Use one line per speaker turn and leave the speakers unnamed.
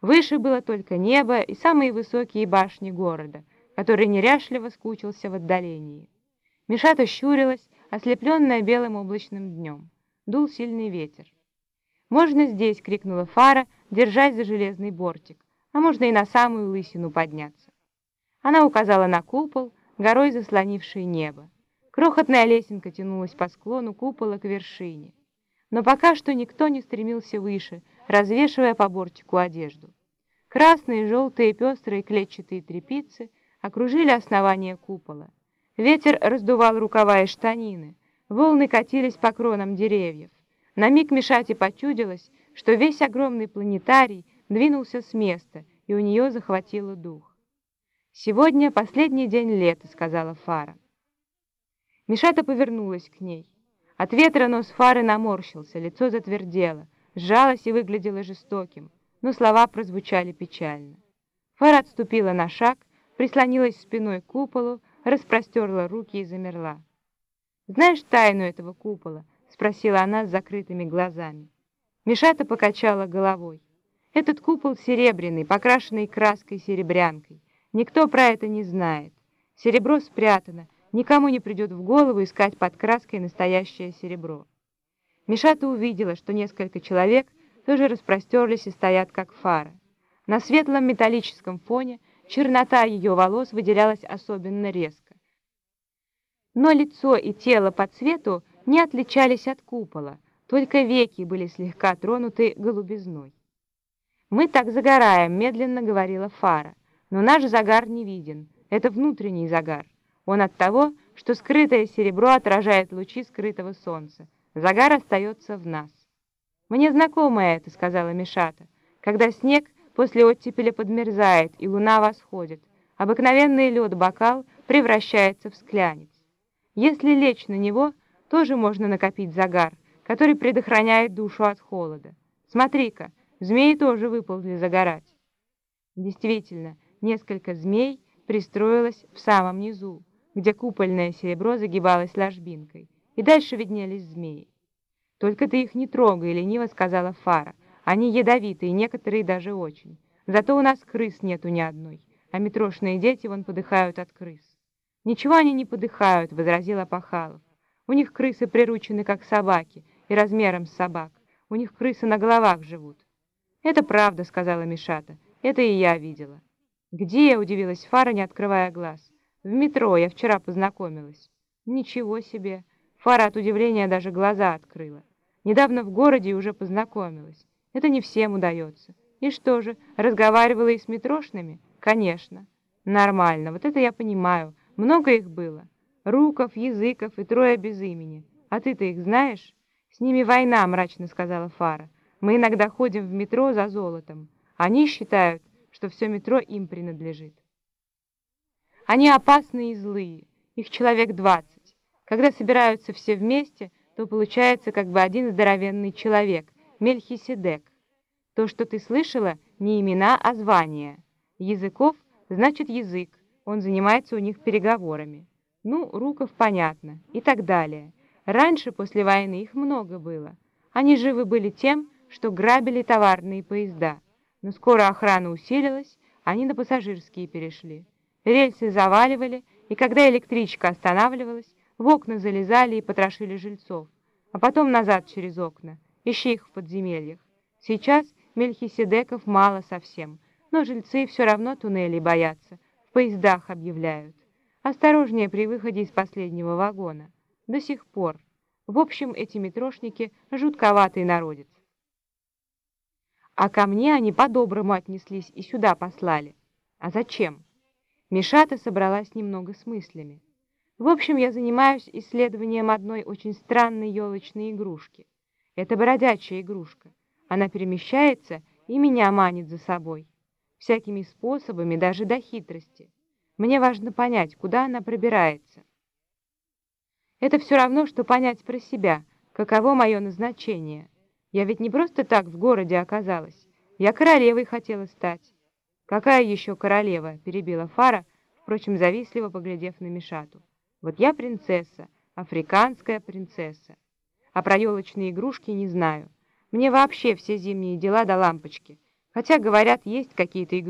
Выше было только небо и самые высокие башни города, который неряшливо скучился в отдалении. Мишата щурилась, ослепленная белым облачным днем. Дул сильный ветер. «Можно здесь!» — крикнула Фара, держась за железный бортик. «А можно и на самую лысину подняться!» Она указала на купол, горой заслонивший небо. Крохотная лесенка тянулась по склону купола к вершине. Но пока что никто не стремился выше, развешивая по бортику одежду. Красные, желтые, пестрые клетчатые трепицы окружили основание купола. Ветер раздувал рукава и штанины, волны катились по кронам деревьев. На миг Мишате почудилось, что весь огромный планетарий двинулся с места, и у нее захватило дух. «Сегодня последний день лета», — сказала Фара. Мишата повернулась к ней. От ветра нос Фары наморщился, лицо затвердело, сжалось и выглядело жестоким, но слова прозвучали печально. Фара отступила на шаг, прислонилась спиной к куполу, распростерла руки и замерла. «Знаешь тайну этого купола?» — спросила она с закрытыми глазами. Мишата покачала головой. «Этот купол серебряный, покрашенный краской серебрянкой. Никто про это не знает. Серебро спрятано, никому не придет в голову искать под краской настоящее серебро. Мишата увидела, что несколько человек тоже распростерлись и стоят, как фара. На светлом металлическом фоне чернота ее волос выделялась особенно резко. Но лицо и тело по цвету не отличались от купола, только веки были слегка тронуты голубизной. «Мы так загораем», — медленно говорила Фара. Но наш загар не виден. Это внутренний загар. Он от того, что скрытое серебро отражает лучи скрытого солнца. Загар остается в нас. «Мне знакомо это», — сказала Мишата. «Когда снег после оттепеля подмерзает, и луна восходит, обыкновенный лед-бокал превращается в склянец. Если лечь на него, тоже можно накопить загар, который предохраняет душу от холода. Смотри-ка, змеи тоже выползли загорать». Действительно, несколько змей пристроилось в самом низу, где купольное серебро загибалось ложбинкой, и дальше виднелись змеи. «Только ты их не трогай», — лениво сказала Фара. «Они ядовитые, некоторые даже очень. Зато у нас крыс нету ни одной, а метрошные дети вон подыхают от крыс». «Ничего они не подыхают», — возразил Апахалов. «У них крысы приручены, как собаки, и размером с собак. У них крысы на головах живут». «Это правда», — сказала Мишата. «Это и я видела». «Где?» — удивилась Фара, не открывая глаз. «В метро, я вчера познакомилась». «Ничего себе!» Фара от удивления даже глаза открыла. «Недавно в городе уже познакомилась. Это не всем удается. И что же, разговаривала и с метрошными?» «Конечно». «Нормально, вот это я понимаю. Много их было. Руков, Языков и трое без имени. А ты-то их знаешь?» «С ними война», — мрачно сказала Фара. «Мы иногда ходим в метро за золотом. Они считают, что все метро им принадлежит. Они опасные и злые, их человек двадцать. Когда собираются все вместе, то получается как бы один здоровенный человек, Мельхиседек. То, что ты слышала, не имена, а звания. Языков значит язык, он занимается у них переговорами. Ну, Руков понятно, и так далее. Раньше, после войны, их много было. Они живы были тем, что грабили товарные поезда. Но скоро охрана усилилась, они на пассажирские перешли. Рельсы заваливали, и когда электричка останавливалась, в окна залезали и потрошили жильцов, а потом назад через окна, ищи их в подземельях. Сейчас мельхиседеков мало совсем, но жильцы все равно туннелей боятся, в поездах объявляют. Осторожнее при выходе из последнего вагона. До сих пор. В общем, эти метрошники — жутковатый народец. А ко мне они по-доброму отнеслись и сюда послали. А зачем? Мишата собралась немного с мыслями. В общем, я занимаюсь исследованием одной очень странной елочной игрушки. Это бродячая игрушка. Она перемещается и меня манит за собой. Всякими способами, даже до хитрости. Мне важно понять, куда она пробирается. Это все равно, что понять про себя, каково мое назначение — я ведь не просто так в городе оказалась. Я королевой хотела стать. Какая еще королева? Перебила Фара, впрочем, завистливо поглядев на Мишату. Вот я принцесса, африканская принцесса. А про елочные игрушки не знаю. Мне вообще все зимние дела до лампочки. Хотя, говорят, есть какие-то